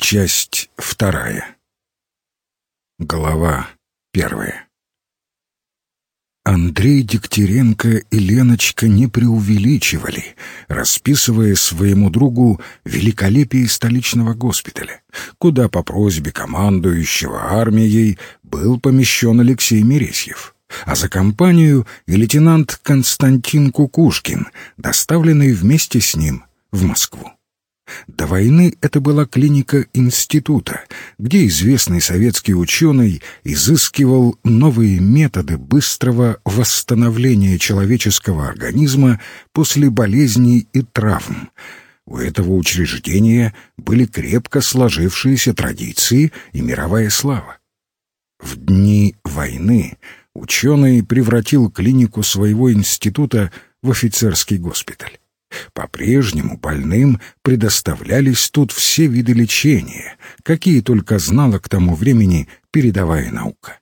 Часть вторая. Глава первая. Андрей Дегтяренко и Леночка не преувеличивали, расписывая своему другу великолепие столичного госпиталя, куда по просьбе командующего армией был помещен Алексей Мересьев, а за компанию и лейтенант Константин Кукушкин, доставленный вместе с ним в Москву. До войны это была клиника института, где известный советский ученый изыскивал новые методы быстрого восстановления человеческого организма после болезней и травм. У этого учреждения были крепко сложившиеся традиции и мировая слава. В дни войны ученый превратил клинику своего института в офицерский госпиталь. По-прежнему больным предоставлялись тут все виды лечения, какие только знала к тому времени передовая наука.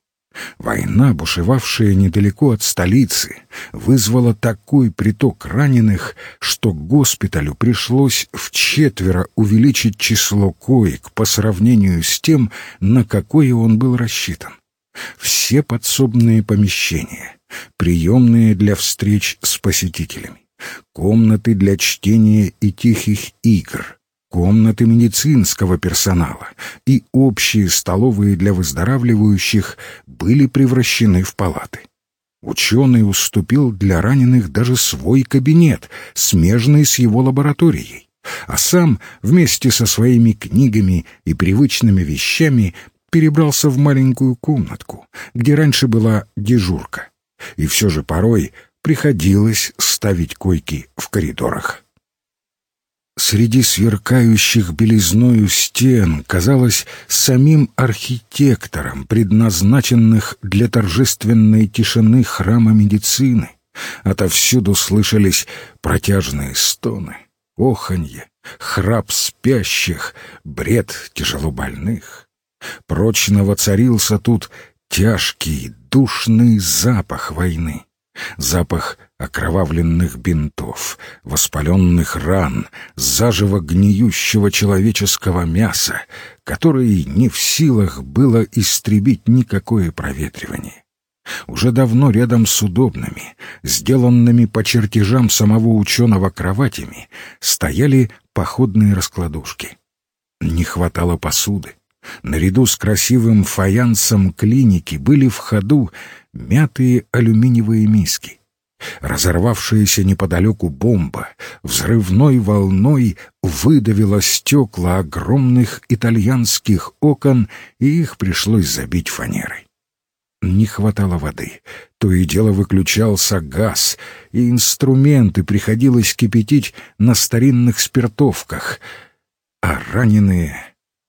Война, бушевавшая недалеко от столицы, вызвала такой приток раненых, что госпиталю пришлось в четверо увеличить число коек по сравнению с тем, на какое он был рассчитан. Все подсобные помещения, приемные для встреч с посетителями, комнаты для чтения и тихих игр, комнаты медицинского персонала и общие столовые для выздоравливающих были превращены в палаты. Ученый уступил для раненых даже свой кабинет, смежный с его лабораторией, а сам вместе со своими книгами и привычными вещами перебрался в маленькую комнатку, где раньше была дежурка. И все же порой приходилось ставить койки в коридорах. Среди сверкающих белизною стен, казалось, самим архитектором, предназначенных для торжественной тишины храма медицины, отовсюду слышались протяжные стоны, оханье, храп спящих, бред тяжелобольных. Прочно воцарился тут тяжкий, душный запах войны запах окровавленных бинтов, воспаленных ран, заживо гниющего человеческого мяса, который не в силах было истребить никакое проветривание. Уже давно рядом с удобными, сделанными по чертежам самого ученого кроватями, стояли походные раскладушки. Не хватало посуды. Наряду с красивым фаянсом клиники были в ходу мятые алюминиевые миски. Разорвавшаяся неподалеку бомба взрывной волной выдавила стекла огромных итальянских окон, и их пришлось забить фанерой. Не хватало воды, то и дело выключался газ, и инструменты приходилось кипятить на старинных спиртовках, а раненые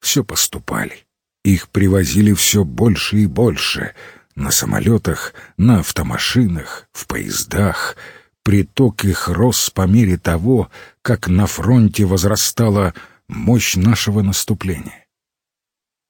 все поступали. Их привозили все больше и больше — на самолетах, на автомашинах, в поездах. Приток их рос по мере того, как на фронте возрастала мощь нашего наступления.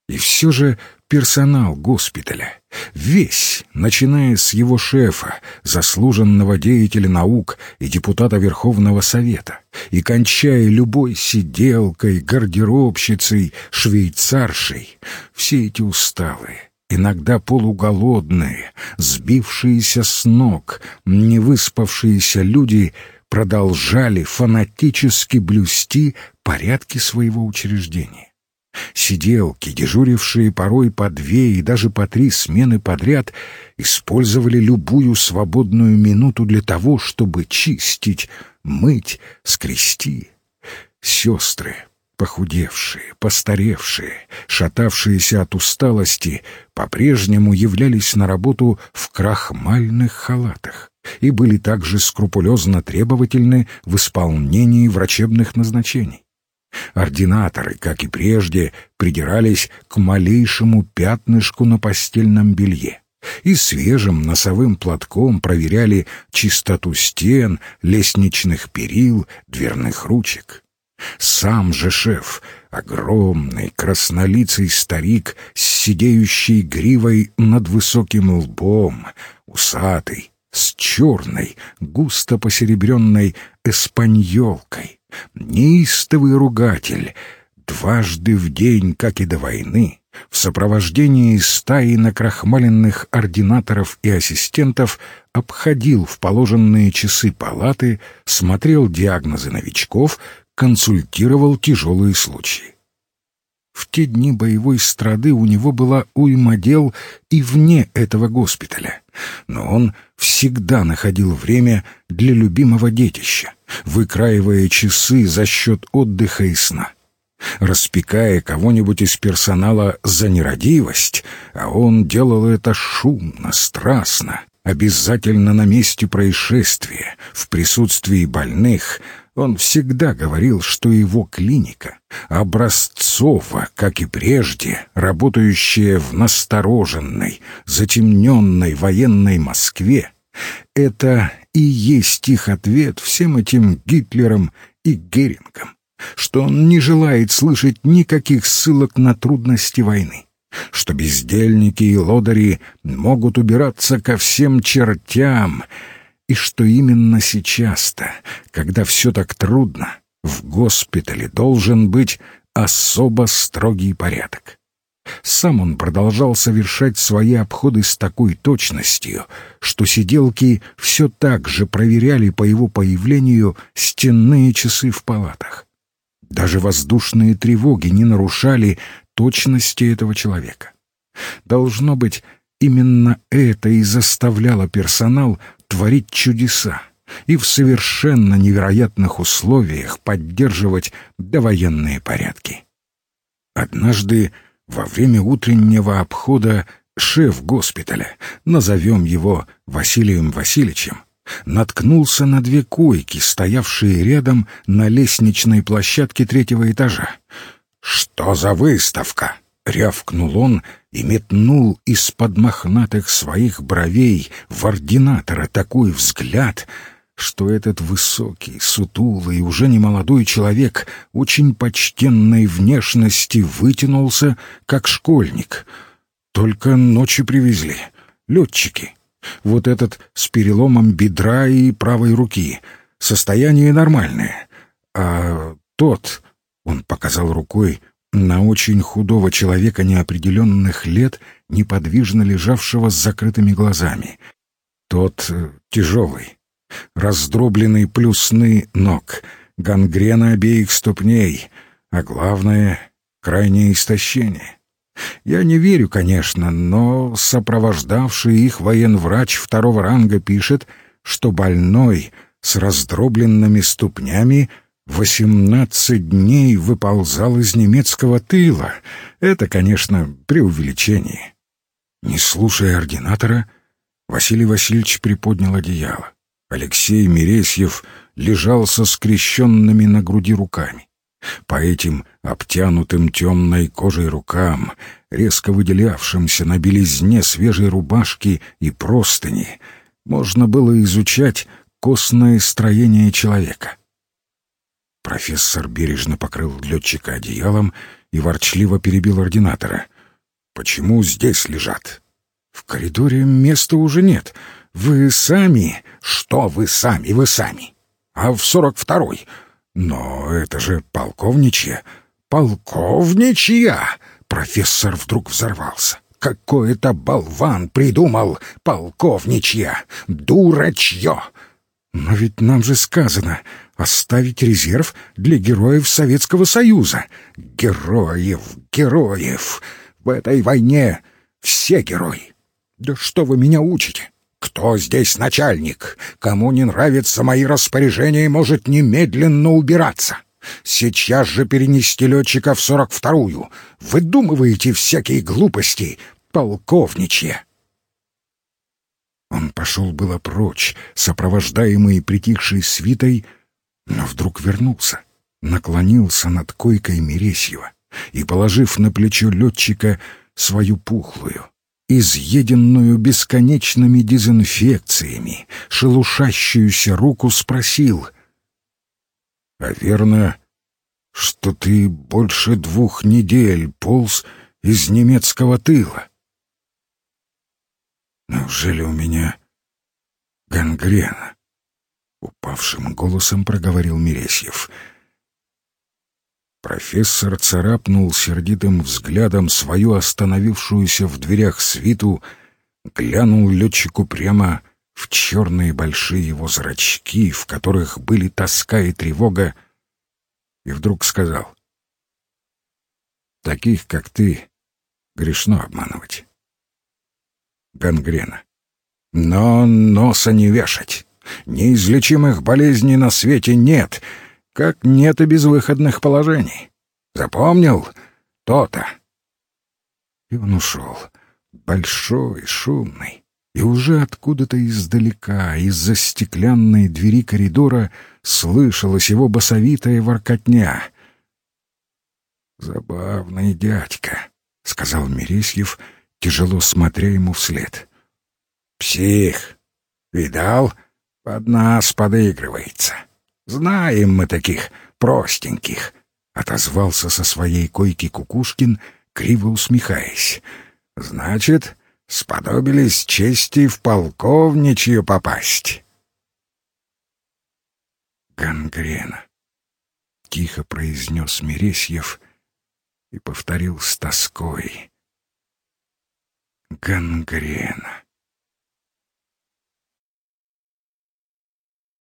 И все же персонал госпиталя, весь, начиная с его шефа, заслуженного деятеля наук и депутата Верховного Совета, и кончая любой сиделкой, гардеробщицей, швейцаршей, все эти усталые, иногда полуголодные, сбившиеся с ног, невыспавшиеся люди продолжали фанатически блюсти порядки своего учреждения. Сиделки, дежурившие порой по две и даже по три смены подряд, использовали любую свободную минуту для того, чтобы чистить, мыть, скрести. Сестры, похудевшие, постаревшие, шатавшиеся от усталости, по-прежнему являлись на работу в крахмальных халатах и были также скрупулезно требовательны в исполнении врачебных назначений. Ординаторы, как и прежде, придирались к малейшему пятнышку на постельном белье и свежим носовым платком проверяли чистоту стен, лестничных перил, дверных ручек. Сам же шеф, огромный краснолицый старик с сидеющей гривой над высоким лбом, усатый, с черной, густо посеребренной эспаньолкой, неистовый ругатель, дважды в день, как и до войны, в сопровождении стаи накрахмаленных ординаторов и ассистентов обходил в положенные часы палаты, смотрел диагнозы новичков, консультировал тяжелые случаи. В те дни боевой страды у него была уйма дел и вне этого госпиталя, но он всегда находил время для любимого детища, выкраивая часы за счет отдыха и сна. Распекая кого-нибудь из персонала за нерадивость, а он делал это шумно, страстно, обязательно на месте происшествия, в присутствии больных, он всегда говорил, что его клиника образцова, как и прежде, работающая в настороженной, затемненной военной Москве, это и есть их ответ всем этим Гитлерам и Герингам, что он не желает слышать никаких ссылок на трудности войны что бездельники и лодыри могут убираться ко всем чертям, и что именно сейчас-то, когда все так трудно, в госпитале должен быть особо строгий порядок. Сам он продолжал совершать свои обходы с такой точностью, что сиделки все так же проверяли по его появлению стенные часы в палатах. Даже воздушные тревоги не нарушали точности этого человека. Должно быть, именно это и заставляло персонал творить чудеса и в совершенно невероятных условиях поддерживать довоенные порядки. Однажды во время утреннего обхода шеф госпиталя, назовем его Василием Васильевичем, наткнулся на две койки, стоявшие рядом на лестничной площадке третьего этажа. «Что за выставка?» — рявкнул он и метнул из-под мохнатых своих бровей в ординатора такой взгляд, что этот высокий, сутулый, уже немолодой человек очень почтенной внешности вытянулся, как школьник. Только ночью привезли. Летчики. Вот этот с переломом бедра и правой руки. Состояние нормальное. А тот он показал рукой на очень худого человека неопределенных лет, неподвижно лежавшего с закрытыми глазами. Тот э, тяжелый, раздробленный плюсны ног, гангрена обеих ступней, а главное — крайнее истощение. Я не верю, конечно, но сопровождавший их военврач второго ранга пишет, что больной с раздробленными ступнями — Восемнадцать дней выползал из немецкого тыла. Это, конечно, преувеличение. Не слушая ординатора, Василий Васильевич приподнял одеяло. Алексей Мересьев лежал со скрещенными на груди руками. По этим обтянутым темной кожей рукам, резко выделявшимся на белизне свежей рубашки и простыни, можно было изучать костное строение человека. Профессор бережно покрыл летчика одеялом и ворчливо перебил ординатора. «Почему здесь лежат?» «В коридоре места уже нет. Вы сами...» «Что вы сами? Вы сами!» «А в сорок второй?» «Но это же полковничья!» «Полковничья!» Профессор вдруг взорвался. «Какой-то болван придумал полковничья! Дурачье!» «Но ведь нам же сказано, оставить резерв для героев Советского Союза. Героев, героев! В этой войне все герои. Да что вы меня учите? Кто здесь начальник? Кому не нравятся мои распоряжения, может немедленно убираться. Сейчас же перенести летчика в сорок вторую. Выдумываете всякие глупости, полковничье. Он пошел было прочь, сопровождаемый притихшей свитой, но вдруг вернулся, наклонился над койкой Мересьева и, положив на плечо летчика свою пухлую, изъеденную бесконечными дезинфекциями, шелушащуюся руку, спросил. «А верно, что ты больше двух недель полз из немецкого тыла?» «Неужели у меня гангрена?» — упавшим голосом проговорил Мересьев. Профессор царапнул сердитым взглядом свою остановившуюся в дверях свиту, глянул летчику прямо в черные большие его зрачки, в которых были тоска и тревога, и вдруг сказал, «Таких, как ты, грешно обманывать. Гангрена. Но носа не вешать. Неизлечимых болезней на свете нет, как нет и безвыходных положений. Запомнил? То-то. И он ушел, большой, шумный, и уже откуда-то издалека, из-за стеклянной двери коридора, слышалась его басовитая воркотня. «Забавный дядька», — сказал Мересьев, тяжело смотря ему вслед. «Псих! Видал? Под нас подыгрывается. Знаем мы таких простеньких», — отозвался со своей койки Кукушкин, криво усмехаясь. «Значит, сподобились чести в полковничью попасть». «Гангрена», — тихо произнес Мересьев и повторил с тоской. «Гангрена».